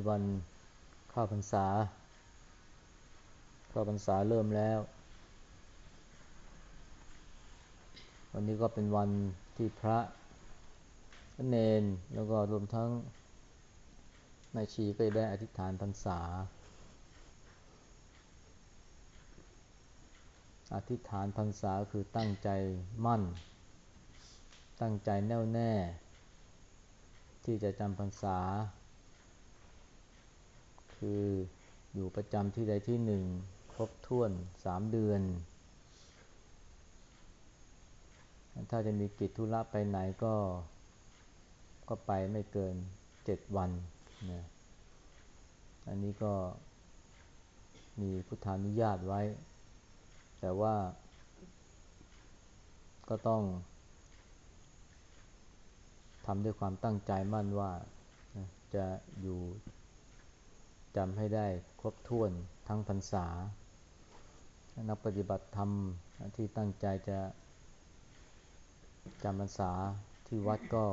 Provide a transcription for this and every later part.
นี้วันเข้าพรรษา เข้าพรรษาเริ่มแล้ว วันนี้ก็เป็นวันที่พระเนนแล้วก็รวมทั้งแม่ชีก็ได้อธิษฐานพรรษา อธิษฐานพรรษาคือตั้งใจมั่น ตั้งใจแน่วแน่ ที่จะจำพรรษา คืออยู่ประจำที่ใดที่หนึ่งครบถ้วนสามเดือน ถ้าจะมีกิจธุระไปไหนก็ก็ไปไม่เกินเจ็ดวันนะอันนี้ก็มีพุทธานุญาตไว้ แต่ว่าก็ต้องทำด้วยความตั้งใจมั่นว่าจะอยู่ จำให้ได้ครบถ้วนทั้งพรรษา นักปฏิบัติธรรมที่ตั้งใจจะจำพรรษาที่วัดก็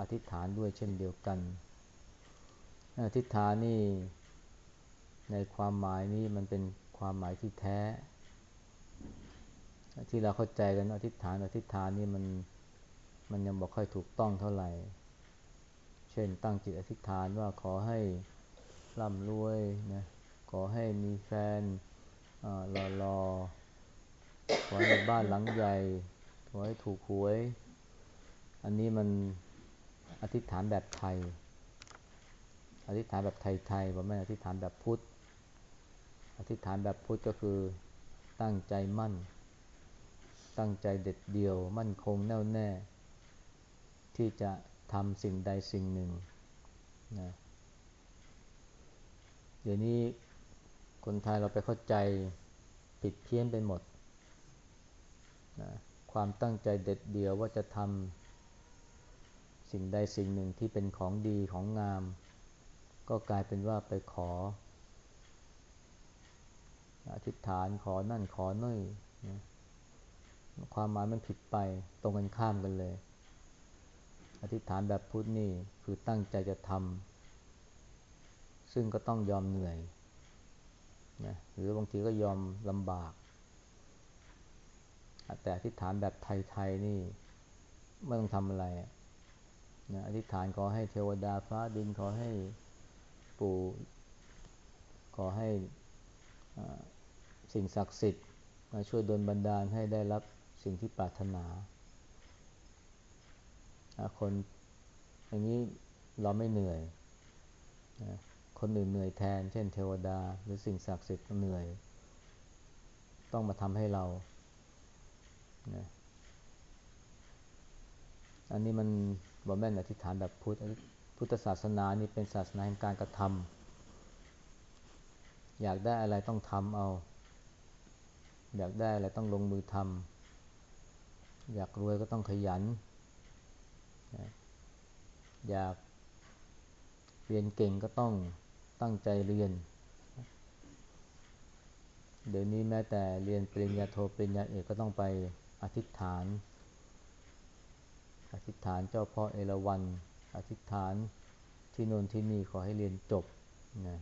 อธิษฐานด้วยเช่นเดียวกัน อธิษฐานนี่ในความหมายนี้มันเป็นความหมายที่แท้ ที่เราเข้าใจกันอธิษฐานอธิษฐานนี่มันมันยังบอกค่อยถูกต้องเท่าไหร่ เช่นตั้งจิตอธิษฐานว่าขอให้ ร่ำรวยนะขอให้มีแฟนรอรอขอให้บ้านหลังใหญ่ขอให้ถูกหวย อันนี้มันอธิษฐานแบบไทย อธิษฐานแบบไทยๆว่าไม่อธิษฐานแบบพุทธ อธิษฐานแบบพุทธก็คือตั้งใจมั่น ตั้งใจเด็ดเดี่ยว มั่นคงแน่วแน่ ที่จะทำสิ่งใดสิ่งหนึ่งนะ เดี๋ยวนี้คนไทยเราไปเข้าใจผิดเพี้ยนไปหมดนะความตั้งใจเด็ดเดียวว่าจะทำสิ่งใดสิ่งหนึ่งที่เป็นของดีของงาม ก็กลายเป็นว่าไปขออธิษฐานขอนั่นขอน่อยนะความหมายมันผิดไปตรงกันข้ามกันเลย อธิษฐานแบบพุทธนี่คือตั้งใจจะทำ ซึ่งก็ต้องยอมเหนื่อยนะหรือบางทีก็ยอมลำบาก แต่อธิษฐานแบบไทยๆนี่ไม่ต้องทำอะไรนะอธิษฐานขอให้เทวดาฟ้าดินขอให้ปู่ขอให้สิ่งศักดิ์สิทธิ์มาช่วยดลบันดาลให้ได้รับสิ่งที่ปรารถนาคนอย่างนี้เราไม่เหนื่อย คนอื่นเหนื่อยแทน เช่นเทวดา หรือสิ่งศักดิ์สิทธิ์เหนื่อย ต้องมาทำให้เรานะอันนี้มันบอกแม่นอธิษฐานแบบพุทธพุทธศาสนานี่เป็นศาสนาแห่งการกระทำอยากได้อะไรต้องทำเอา อยากได้อะไรต้องลงมือทำอยากรวยก็ต้องขยัน อยากเรียนเก่งก็ต้อง ตั้งใจเรียน เดี๋ยวนี้แม้แต่เรียนปริญญาโทปริญญาเอกก็ต้องไปอธิษฐาน อธิษฐานเจ้าพ่อเอราวัน อธิษฐานที่โน่นที่นี่ขอให้เรียนจบนะ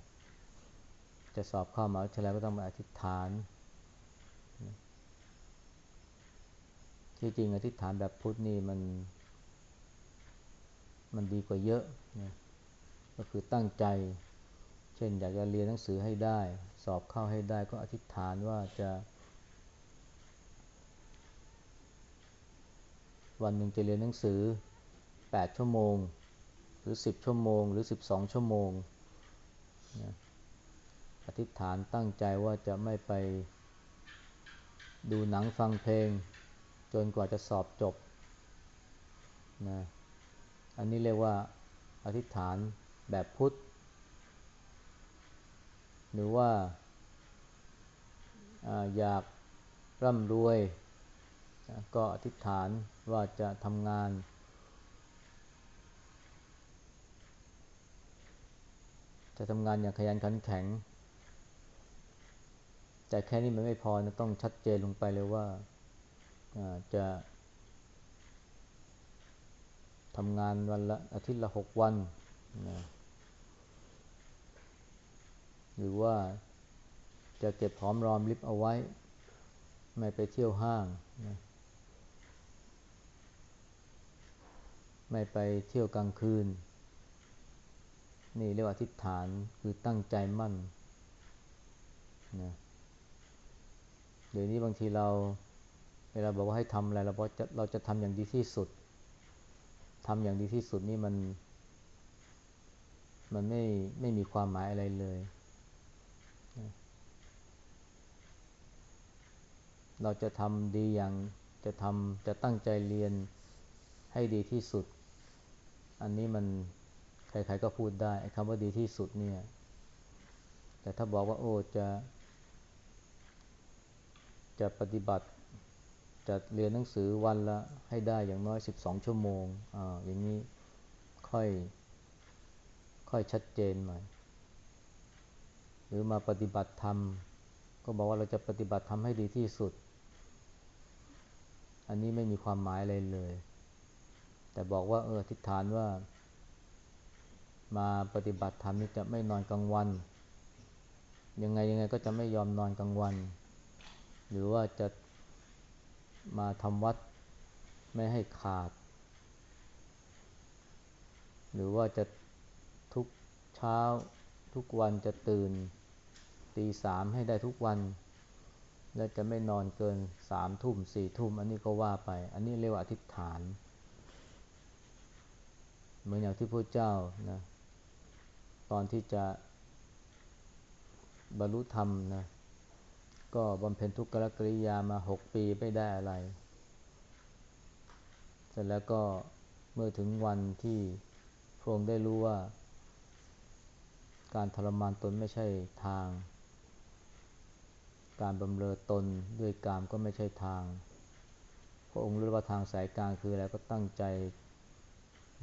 จะสอบเข้ามหาวิทยาลัยก็ต้องมาอธิษฐาน ที่จริงอธิษฐานแบบพุทธนี่มัน มันดีกว่าเยอะนะก็คือตั้งใจ เช่นอยากจะเรียนหนังสือให้ได้ สอบเข้าให้ได้ก็อธิษฐานว่าจะ วันหนึ่งจะเรียนหนังสือ 8 ชั่วโมง หรือ 10 ชั่วโมง หรือ 12 ชั่วโมงนะอธิษฐานตั้งใจว่าจะไม่ไปดูหนังฟังเพลง จนกว่าจะสอบจบนะอันนี้เรียกว่าอธิษฐานแบบพุทธ หรือว่าอยากร่ำรวย ก็อธิษฐานว่าจะทำงาน จะทำงานอย่างขยันขันแข็ง แต่แค่นี้มันไม่พอนะต้องชัดเจนลงไปเลยว่าจะทำงานวันละอาทิตย์ละหกวันนะ หรือว่าจะเก็บหอมรอมริบเอาไว้ ไม่ไปเที่ยวห้างนะไม่ไปเที่ยวกลางคืน นี่เรียกว่าทิฏฐานคือตั้งใจมั่นนะเดี๋ยวนี้บางทีเราเวลาบอกว่าให้ทำอะไรเราบอกจะเราจะทำอย่างดีที่สุดทำอย่างดีที่สุดนี่มัน มันไม่ไม่มีความหมายอะไรเลย เราจะทำดีอย่างจะทำจะตั้งใจเรียนให้ดีที่สุด อันนี้มันใครๆก็พูดได้คำว่าดีที่สุดเนี่ย แต่ถ้าบอกว่าโอ้จะ จะปฏิบัติ จะเรียนหนังสือวันละให้ได้อย่างน้อยสิบสองชั่วโมงอ่าอย่างนี้ค่อย ค่อยชัดเจนหน่อยหรือมาปฏิบัติธรรม ก็บอกว่าเราจะปฏิบัติธรรมให้ดีที่สุด อันนี้ไม่มีความหมายอะไรเลย แต่บอกว่าเออทิฏฐานว่า มาปฏิบัติธรรมนี่จะไม่นอนกลางวัน ยังไงยังไงก็จะไม่ยอมนอนกลางวัน หรือว่าจะมาทำวัดไม่ให้ขาด หรือว่าจะทุกเช้าทุกวันจะตื่นตีสามให้ได้ทุกวัน และจะไม่นอนเกินสามทุ่มสี่ทุ่มอันนี้ก็ว่าไป อันนี้เรียกว่าอธิษฐาน เหมือนอย่างที่พระเจ้านะตอนที่จะบรรลุธรรมนะก็บำเพ็ญทุกขกริยามาหกปีไม่ได้อะไร เสร็จแล้วก็เมื่อถึงวันที่พระองค์ได้รู้ว่า การทรมานตนไม่ใช่ทาง การบำเรอตนด้วยกามก็ไม่ใช่ทาง พระองค์รู้ว่าทางสายกลางคืออะไรก็ตั้งใจ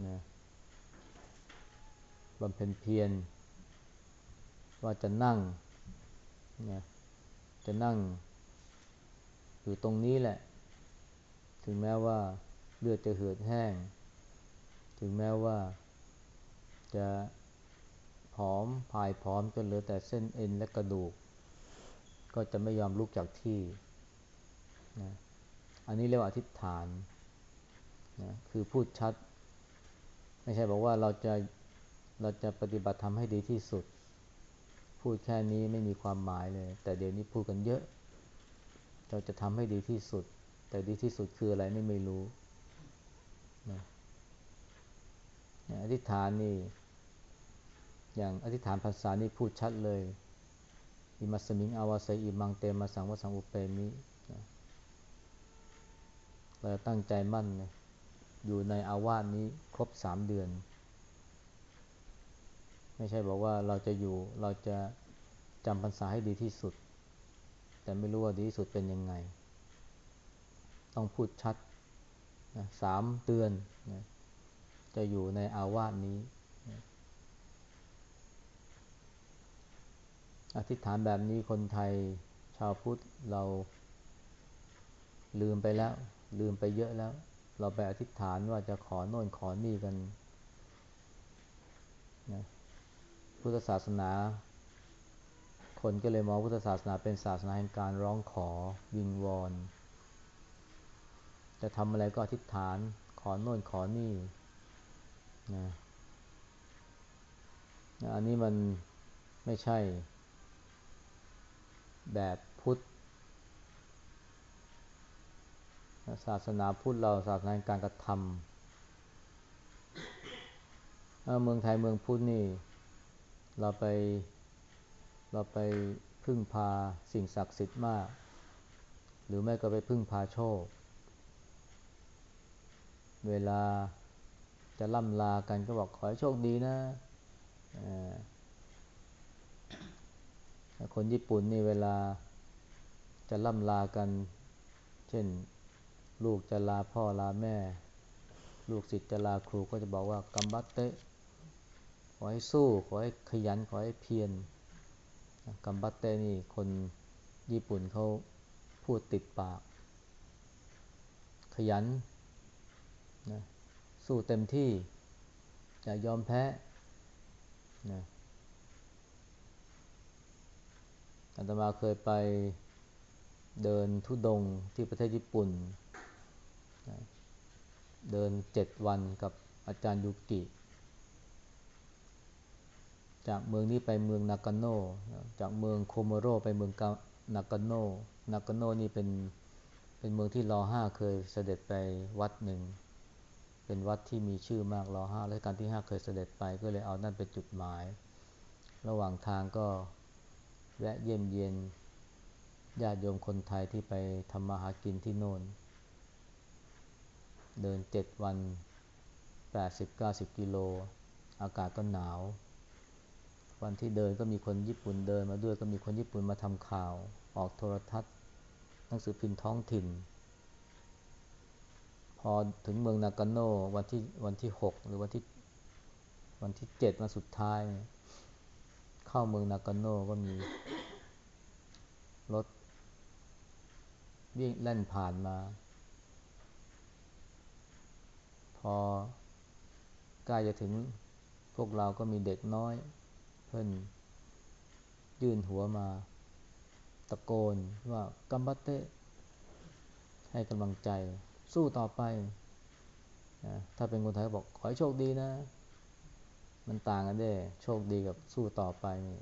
นะบำเพ็ญเพียรว่าจะนั่งนะจะนั่งอยู่ตรงนี้แหละ ถึงแม้ว่าเลือดจะเหือดแห้ง ถึงแม้ว่าจะผอมผายผอมจนเหลือแต่เส้นเอ็นและกระดูก ก็จะไม่ยอมลุกจากที่นะอันนี้เรียกว่าอธิษฐานนะคือพูดชัด ไม่ใช่บอกว่าเราจะเราจะปฏิบัติทำให้ดีที่สุด พูดแค่นี้ไม่มีความหมายเลย แต่เดี๋ยวนี้พูดกันเยอะ เราจะทำให้ดีที่สุด แต่ดีที่สุดคืออะไรไม่ไม่รู้นะอธิษฐานนี่ อย่างอธิษฐานภาษานี่พูดชัดเลย อิมัสมิงอาวาสัยอิมังเตมาสังวสังอุเปมิเราตั้งใจมั่นนะอยู่ในอาวาสนี้ครบสามเดือน ไม่ใช่บอกว่าเราจะอยู่เราจะจำพรรษาให้ดีที่สุด แต่ไม่รู้ว่าดีที่สุดเป็นยังไง ต้องพูดชัดนะสามเดือนนะจะอยู่ในอาวาสนี้ อธิษฐานแบบนี้คนไทยชาวพุทธเราลืมไปแล้ว ลืมไปเยอะแล้ว เราไปอธิษฐานว่าจะขอโน่นขอนี่กันนะพุทธศาสนา คนก็เลยมองพุทธศาสนาเป็นศาสนาแห่งการร้องขอวิงวอนจะทำอะไรก็อธิษฐานขอโน่นขอนี่นะอันนี้มันไม่ใช่ แบบพุทธศาสนาพุทธเราศาสนาการกระทำเมืองไทยเมืองพุทธนี่ เราไปเราไปพึ่งพาสิ่งศักดิ์สิทธิ์มาก หรือไม่ก็ไปพึ่งพาโชค เวลาจะล่ำลากันก็บอกขอให้โชคดีนะ คนญี่ปุ่นนี่เวลาจะล่ำลากัน เช่น ลูกจะลาพ่อลาแม่ ลูกศิษย์จะลาครูก็จะบอกว่ากัมบัตเตขอให้สู้ขอให้ขยันขอให้เพียรกัมบัตเตนี่คนญี่ปุ่นเขาพูดติดปาก ขยันนะสู้เต็มที่อย่ายอมแพ้นะ อาตมาเคยไปเดินทุดงที่ประเทศญี่ปุ่น เดินเจ็ดวันกับอาจารย์ยุกิ จากเมืองนี้ไปเมืองนากาโนจากเมืองโคโมโรไปเมืองนากาโนนากาโนนี่เป็นเป็นเมืองที่รอห้าเคยเสด็จไปวัดหนึ่ง เป็นวัดที่มีชื่อมากรอห้าและการที่ห้าเคยเสด็จไปก็เลยเอานั่นเป็นจุดหมาย ระหว่างทางก็ แวะเยี่ยมเยียนญาติโยมคนไทยที่ไปทำมาหากินที่โน่น เดินเจ็ดวันแปดสิบเก้าสิบกิโล อากาศก็หนาว วันที่เดินก็มีคนญี่ปุ่นเดินมาด้วยก็มีคนญี่ปุ่นมาทำข่าว ออกโทรทัศน์ หนังสือพิมพ์ท้องถิ่น พอถึงเมืองนากาโน่วันที่วันที่หกหรือวันที่วันที่เจ็ดวันสุดท้ายเข้าเมืองนากาโน่ก็มี รถวิ่งแล่นผ่านมา พอใกล้จะถึงพวกเราก็มีเด็กน้อย เพื่อนยื่นหัวมา ตะโกนว่ากัมบัตเตให้กำลังใจ สู้ต่อไป ถ้าเป็นคนไทยบอกขอให้โชคดีนะ มันต่างกันด้ โชคดีกับสู้ต่อไปนี่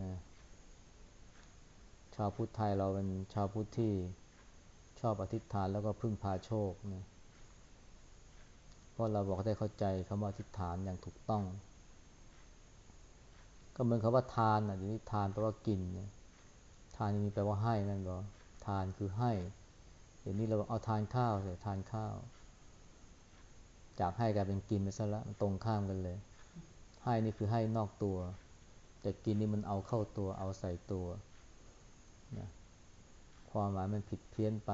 นะชาวพุทธไทยเราเป็นชาวพุทธที่ชอบอธิษฐานแล้วก็พึ่งพาโชคนะเพราะเราบอกได้เข้าใจคำว่าอธิษฐานอย่างถูกต้อง ก็เหมือนคำว่าทานอะเดี๋ยวนี้ทานแปลว่ากินนี่ยทานนี่แปลว่าให้นั่นก็ทานคือให้เดี๋ยวนี้เราเอาทานข้าวเลยทานข้าว จากให้กลายเป็นกินไปซะละตรงข้ามกันเลย ให้นี่คือให้นอกตัว แต่กินนี่มันเอาเข้าตัวเอาใส่ตัวนะความหมายมันผิดเพี้ยนไป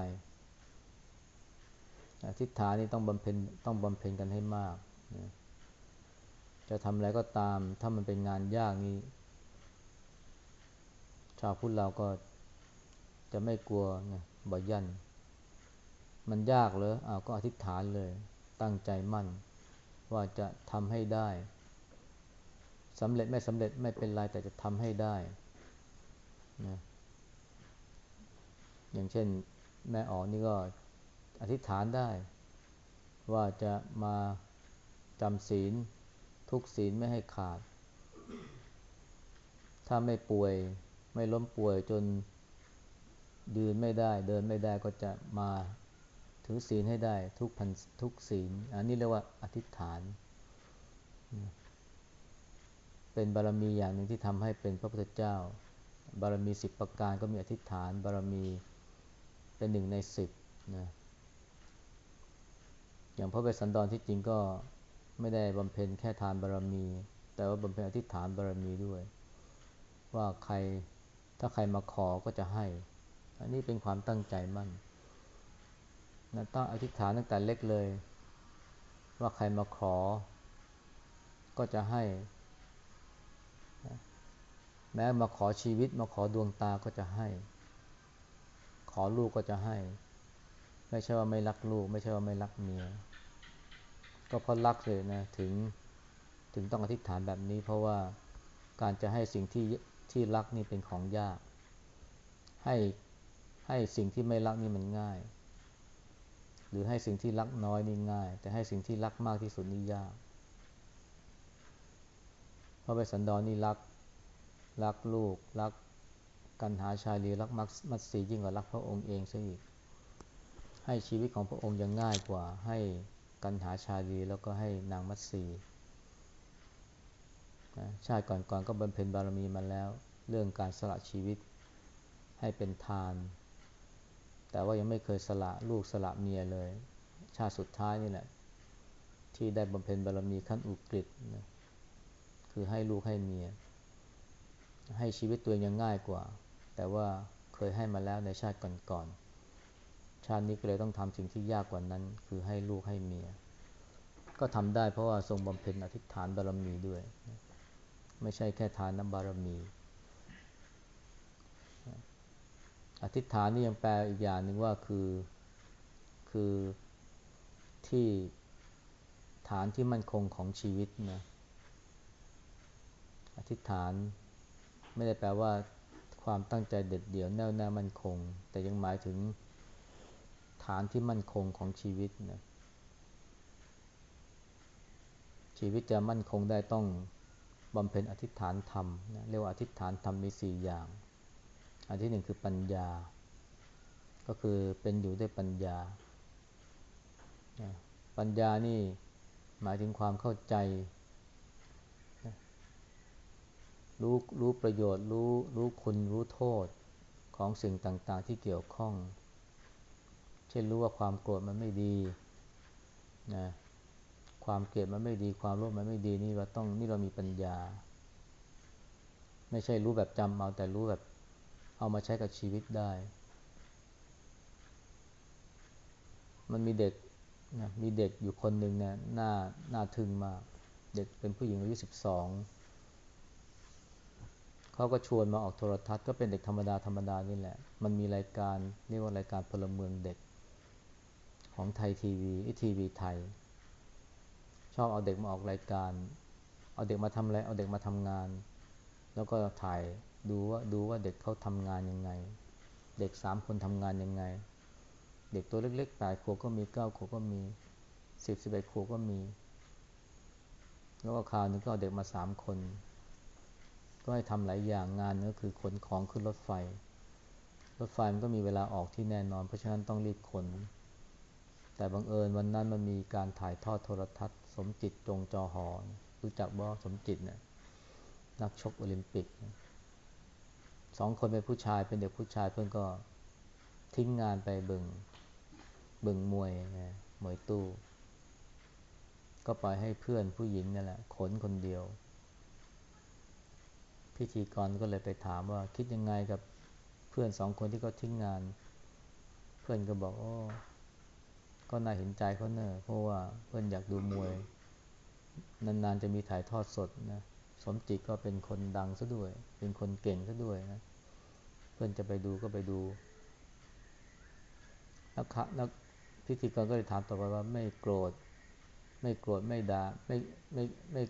ทิฏฐานนี่ต้องบำเพ็ญต้องบำเพ็ญกันให้มากนะจะทำอะไรก็ตาม ถ้ามันเป็นงานยากนี่ชาวพุทธเราก็จะไม่กลัวนะบ่ยัน มันยากเลยอ้าวก็อธิษฐานเลย ตั้งใจมั่น ว่าจะทำให้ได้สำเร็จไม่สำเร็จไม่เป็นไรแต่จะทำให้ได้นะอย่างเช่นแม่อ๋อนี่ก็อธิษฐานได้ ว่าจะมาจำศีลทุกศีลไม่ให้ขาด ถ้าไม่ป่วยไม่ล้มป่วยจนยืนไม่ได้ เดินไม่ได้ก็จะมา ถือศีลให้ได้ทุกพันทุกศีล อันนี้เรียกว่าอธิษฐาน เป็นบารมีอย่างหนึ่งที่ทำให้เป็นพระพุทธเจ้า บารมีสิบประการก็มีอธิษฐาน บารมีเป็นหนึ่งในสิบนะอย่างพระเวสสันดรที่จริงก็ไม่ได้บำเพ็ญแค่ทานบารมี แต่ว่าบำเพ็ญอธิษฐานบารมีด้วย ว่าใครถ้าใครมาขอก็จะให้ อันนี้เป็นความตั้งใจมั่น นะต้องอธิษฐานตั้งแต่เล็กเลย ว่าใครมาขอ ก็จะให้ แม้มาขอชีวิตมาขอดวงตาก็จะให้ ขอลูกก็จะให้ ไม่ใช่ว่าไม่รักลูก ไม่ใช่ว่าไม่รักเมีย ก็เพราะรักเลยนะถึงถึงต้องอธิษฐานแบบนี้ เพราะว่าการจะให้สิ่งที่ที่รักนี่เป็นของยาก ให้ให้สิ่งที่ไม่รักนี่มันง่าย หรือให้สิ่งที่รักน้อยนี่ง่าย แต่ให้สิ่งที่รักมากที่สุดนี่ยากเพราะไปสันดอนนี่รักรักลูก รักกันหาชาลีรักมักมัตสียิ่งกว่ารักพระองค์เองซะอีก ให้ชีวิตของพระองค์ยังง่ายกว่า ให้กันหาชาลีแล้วก็ให้นางมัตสีชาติก่อนๆก็บำเพ็ญบารมีมาแล้ว เรื่องการสละชีวิตให้เป็นทาน แต่ว่ายังไม่เคยสละลูกสละเมียเลย ชาติสุดท้ายนี่แหละ ที่ได้บำเพ็ญบารมีขั้นอุกฤษนะคือให้ลูกให้เมีย ให้ชีวิตตัวเองยังง่ายกว่า แต่ว่าเคยให้มาแล้วในชาติก่อนๆชาตินี้ก็เลยต้องทำสิ่งที่ยากกว่านั้น คือให้ลูกให้เมีย ก็ทำได้เพราะว่าทรงบำเพ็ญอธิษฐานบารมีด้วย ไม่ใช่แค่ทานน้ำบารมี อธิษฐานนี่ยังแปลอีกอย่างหนึ่งว่าคือคือที่ฐานที่มั่นคงของชีวิตนะอธิษฐานไม่ได้แปลว่าความตั้งใจเด็ดเดี่ยวแน่วแน่มั่นคง แต่ยังหมายถึงฐานที่มั่นคงของชีวิตนะชีวิตจะมั่นคงได้ต้องบำเพ็ญอธิษฐานธรรมนะเรียกว่าอธิษฐานธรรมมีสี่อย่าง อันที่หนึ่งคือปัญญา ก็คือเป็นอยู่ด้วยปัญญา ปัญญานี่หมายถึงความเข้าใจ รู้รู้ประโยชน์รู้รู้คุณรู้โทษของสิ่งต่างๆที่เกี่ยวข้อง เช่นรู้ว่าความโกรธมันไม่ดีนะความเกลียดมันไม่ดี ความโลภมันไม่ดีนี่เราต้องนี่เรามีปัญญา ไม่ใช่รู้แบบจำเอาแต่รู้แบบ เอามาใช้กับชีวิตได้ มันมีเด็กนะมีเด็กอยู่คนหนึ่งเนี่ยหน้าหน้าทึ่งมาก เด็กเป็นผู้หญิงอายุสิบสองเขาก็ชวนมาออกโทรทัศน์ก็เป็นเด็กธรรมดาธรรมดานี่แหละ มันมีรายการเรียกว่ารายการพลเมืองเด็ก ของไทยทีวีทีวีไทย ชอบเอาเด็กมาออกรายการ เอาเด็กมาทำอะไร เอาเด็กมาทำงาน แล้วก็ถ่ายดูว่าดูว่าเด็กเขาทำงานยังไง เด็กสามคนทำงานยังไง เด็กตัวเล็กๆแปดขวบก็มีเก้าขวบก็มีสิบสิบเอ็ดขวบก็มี แล้วก็คราวนึงก็เอาเด็กมาสามคน ก็ให้ทำหลายอย่างงานก็คือขนของขึ้นรถไฟ รถไฟมันก็มีเวลาออกที่แน่นอน เพราะฉะนั้นต้องรีบขน แต่บังเอิญวันนั้นมันมีการถ่ายทอดโทรทัศน์ สมจิตจงจอหอรู้จักบ่สมจิตเนี่ย นักชกโอลิมปิกสองคนเป็นผู้ชายเป็นเด็กผู้ชายเพื่อนก็ทิ้งงานไปบึงบึงมวยนะมวยตู้ ก็ปล่อยให้เพื่อนผู้หญิงนี่แหละขนคนเดียว พิธีกรก็เลยไปถามว่าคิดยังไงกับเพื่อนสองคนที่เขาทิ้งงาน เพื่อนก็บอกโอ้ก็น่าเห็นใจเขาเนอะเพราะว่าเพื่อนอยากดูมวย นานๆจะมีถ่ายทอดสดนะ สมจิตก็เป็นคนดังซะด้วย เป็นคนเก่งซะด้วยนะ เพื่อนจะไปดูก็ไปดู นักนักพิธีกรก็เลยถามต่อไปว่าไม่โกรธ ไม่โกรธไม่ด่าไม่ไม่ไม่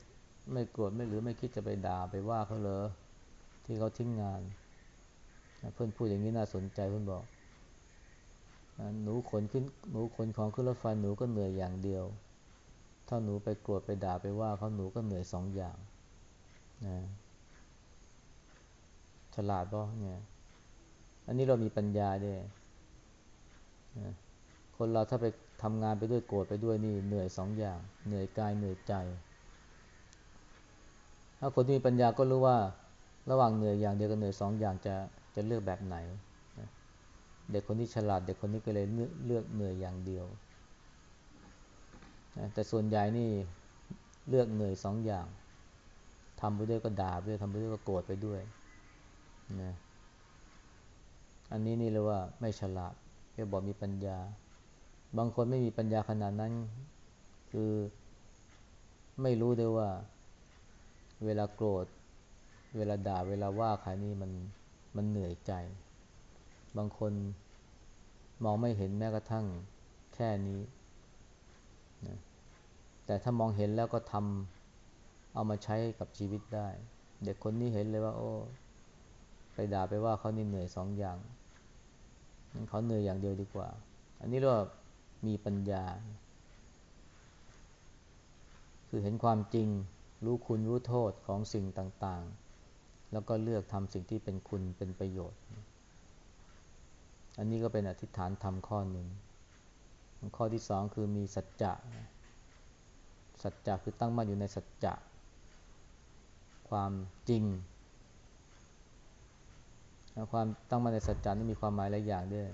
ไม่โกรธไม่หรือไม่คิดจะไปด่าไปว่าเขาเลยที่เขาทิ้งงาน เพื่อนพูดอย่างนี้น่าสนใจเพื่อนบอกหนูขนขึ้นหนูขนของขึ้นรถไฟหนูก็เหนื่อยอย่างเดียว ถ้าหนูไปโกรธไปด่าไปว่าเขาหนูก็เหนื่อยสองอย่าง นะฉลาดป่ะเนี่ย อันนี้เรามีปัญญาด้วยนะคนเราถ้าไปทำงานไปด้วยโกรธไปด้วยนี่เหนื่อยสองอย่าง เหนื่อยกายเหนื่อยใจ ถ้าคนที่มีปัญญาก็รู้ว่า ระหว่างเหนื่อยอย่างเดียวกับเหนื่อยสองอย่างจะจะเลือกแบบไหนเด็กคนที่ฉลาด เด็กคนนี้ก็เลยเลือกเหนื่อยอย่างเดียวแต่ส่วนใหญ่นี่เลือกเหนื่อยสองอย่าง ทำไปด้วยก็ด่าไปด้วยทำไปด้วยก็โกรธไปด้วยนะอันนี้นี่เรียว่าไม่ฉลาดเรียกบอกมีปัญญา บางคนไม่มีปัญญาขนาดนั้น คือไม่รู้ด้วยว่า เวลาโกรธ เวลาด่าเวลาว่าใครนี่มันมันเหนื่อยใจ บางคนมองไม่เห็นแม้กระทั่งแค่นี้นะแต่ถ้ามองเห็นแล้วก็ทำ เอามาใช้กับชีวิตได้ เด็กคนนี้เห็นเลยว่า โอ้ไปด่าไปว่าเขานี่เหนื่อยสองอย่างเขาเหนื่อยอย่างเดียวดีกว่า อันนี้เรียกว่ามีปัญญา คือเห็นความจริงรู้คุณรู้โทษของสิ่งต่างๆ แล้วก็เลือกทำสิ่งที่เป็นคุณเป็นประโยชน์ อันนี้ก็เป็นอธิษฐานธรรมข้อหนึ่ง ข้อที่สองคือมีสัจจะ สัจจะคือตั้งมั่นอยู่ในสัจจะ ความจริงความตั้งมั่นในสัจจะนี่มีความหมายหลายอย่างด้วย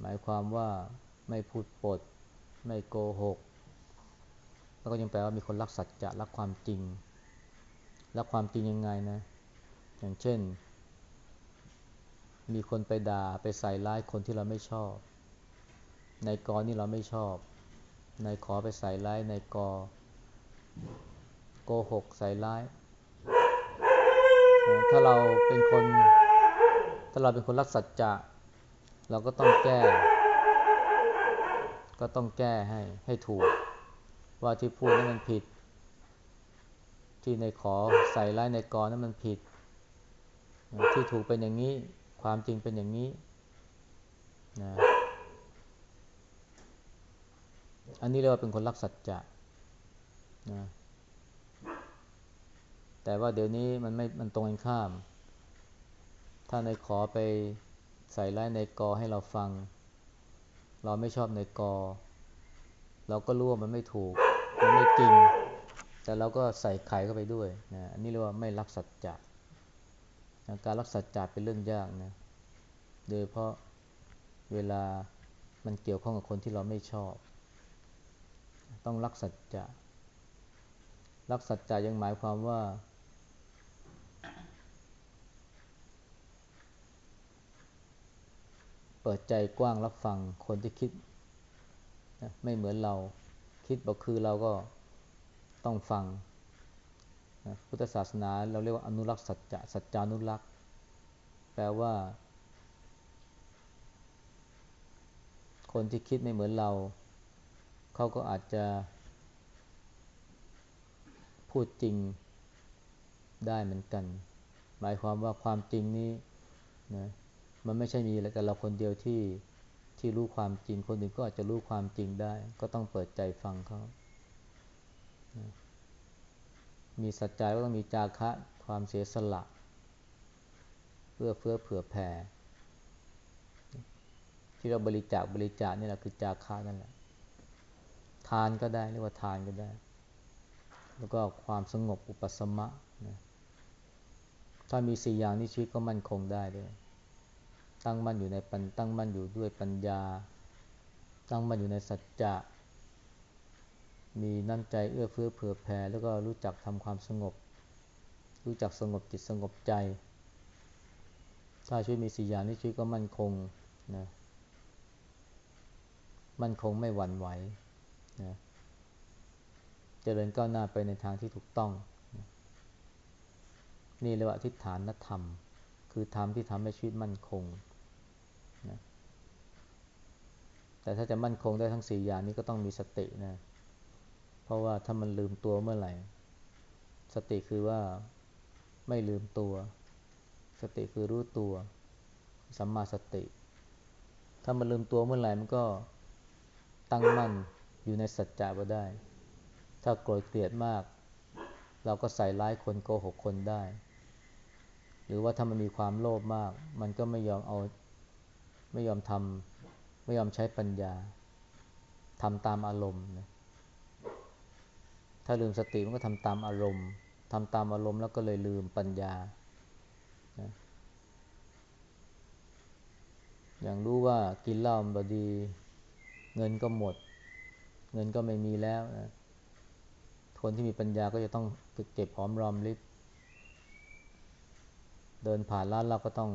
หมายความว่าไม่พูดปด ไม่โกหก แล้วก็ยังแปลว่ามีคนรักสัจจะรักความจริง รักความจริงยังไงนะ อย่างเช่น มีคนไปด่าไปใส่ร้ายคนที่เราไม่ชอบ ในกอนี่เราไม่ชอบ ในขอไปใส่ร้ายในกอ โกหกใส่ร้าย ถ้าเราเป็นคน ถ้าเราเป็นคนรักสัจจะเราก็ต้องแก้ ก็ต้องแก้ให้ให้ถูก ว่าที่พูดนั้นมันผิด ที่ในขอใส่ร้ายในกอนั้นมันผิด ที่ถูกเป็นอย่างนี้ ความจริงเป็นอย่างนี้นะอันนี้เรียกว่าเป็นคนรักสัจจะนะ แต่ว่าเดี๋ยวนี้มันไม่มันตรงกันข้าม ถ้าในขอไปใส่ร้ายในกอให้เราฟัง เราไม่ชอบในกอ เราก็รู้ว่ามันไม่ถูก มันไม่จริง แต่เราก็ใส่ไข่เข้าไปด้วยนะอันนี้เรียกว่าไม่รักสัจจะการรักสัจจะเป็นเรื่องยากนะโดยเพราะเวลามันเกี่ยวข้องกับคนที่เราไม่ชอบ ต้องรักสัจจะรักสัจจะยังหมายความว่า เปิดใจกว้างรับฟังคนที่คิดไม่เหมือนเราคิดบอกคือเราก็ต้องฟังพุทธศาสนาเราเรียกว่าอนุรักษ์สัจจะสัจจานุรักษ์ แปลว่า คนที่คิดไม่เหมือนเรา เขาก็อาจจะ พูดจริงได้เหมือนกัน หมายความว่าความจริงนี้นะ มันไม่ใช่มีแต่เราคนเดียวที่ที่รู้ความจริงคนอื่นก็อาจจะรู้ความจริงได้ ก็ต้องเปิดใจฟังเขามีสัจจะก็ต้องมีจาคะความเสียสละ เพื่อเพื่อเผื่อแผ่ที่เราบริจาคบริจาคนี่แหละคือจาคะนั่นแหละ ทานก็ได้เรียกว่าทานก็ได้ แล้วก็ความสงบอุปสมะนะถ้ามีสี่อย่างนี้ชีวิตก็มั่นคงได้ด้วย ตั้งมั่นอยู่ในปัญตั้งมั่นอยู่ด้วยปัญญา ตั้งมั่นอยู่ในสัจจะ มีน้ำใจเอื้อเฟื้อเผื่อแผ่ แล้วก็รู้จักทำความสงบ รู้จักสงบจิตสงบใจ ถ้าชีวิตมีสี่อย่างนี้ชีวิตก็มั่นคงนะมั่นคงไม่หวั่นไหวนะเจริญก้าวหน้าไปในทางที่ถูกต้องนะนี่เรียกว่าทิฏฐานธรรม คือธรรมที่ทำให้ชีวิตมั่นคงนะ แต่ถ้าจะมั่นคงได้ทั้งสี่อย่างนี้ก็ต้องมีสตินะ เพราะว่าถ้ามันลืมตัวเมื่อไหร่ สติคือว่าไม่ลืมตัว สติคือรู้ตัว สัมมาสติ ถ้ามันลืมตัวเมื่อไหร่มันก็ตั้งมั่นอยู่ในสัจจะก็ได้ ถ้าโกรธเกลียดมาก เราก็ใส่ร้ายคนโกหกคนได้ หรือว่าถ้ามันมีความโลภมาก มันก็ไม่ยอมเอาไม่ยอมทำ ไม่ยอมใช้ปัญญาทำตามอารมณ์นะถ้าลืมสติมันก็ทำตามอารมณ์ทำตามอารมณ์แล้วก็เลยลืมปัญญาอย่างรู้ว่ากินเหล้ามันบดี เงินก็หมด เงินก็ไม่มีแล้วนะคนที่มีปัญญาก็จะต้องเก็บหอมรอมริบเดินผ่านร้านเราก็ต้อง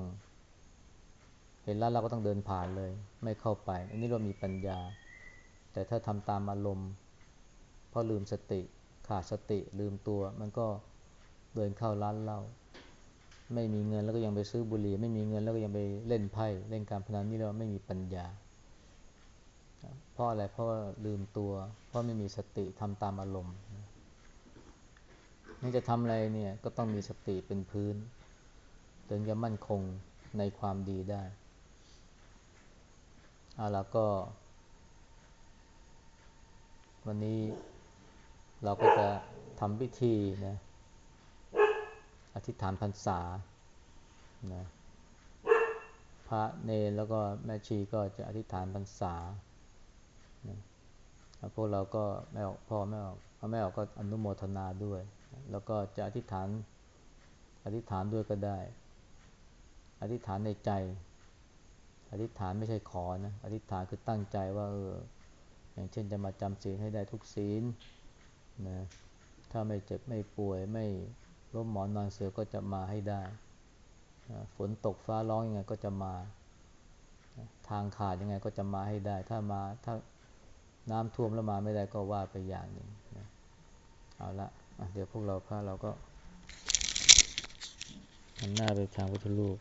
เห็นร้านเราก็ต้องเดินผ่านเลย ไม่เข้าไป อันนี้เรามีปัญญา แต่ถ้าทำตามอารมณ์เพราะลืมสติ ขาดสติลืมตัว มันก็เดินเข้าร้านเหล้าไม่มีเงินแล้วก็ยังไปซื้อบุหรี่ไม่มีเงินแล้วก็ยังไปเล่นไพ่เล่นการพนันนี่เราไม่มีปัญญาเพราะอะไรเพราะลืมตัว เพราะไม่มีสติทำตามอารมณ์นี่จะทำอะไรเนี่ยก็ต้องมีสติเป็นพื้นถึงจะมั่นคงในความดีได้ เอาแล้วก็ วันนี้เราก็จะทำพิธีนะอธิษฐานพรรษานะพระเนรแล้วก็แม่ชีก็จะอธิษฐานพรรษานะพวกเราก็แม่ออกพ่อแม่ออกพ่อแม่ออกก็อนุโมทนาด้วย แล้วก็จะอธิษฐานอธิษฐานด้วยก็ได้ อธิษฐานในใจ อธิษฐานไม่ใช่ขอนะอธิษฐานคือตั้งใจว่าเอออย่างเช่นจะมาจำศีลให้ได้ทุกศีลนะถ้าไม่เจ็บไม่ป่วยไม่ล้มหมอนนอนเสือก็จะมาให้ได้ ฝนตกฟ้าร้องยังไงก็จะมา ทางขาดยังไงก็จะมาให้ได้ ถ้ามาถ้าน้ำท่วมแล้วมาไม่ได้ก็ว่าไปอย่างหนึ่งนะเอาละะเดี๋ยวพวกเราพระเราก็หันหน้าไปทางพุทธลูก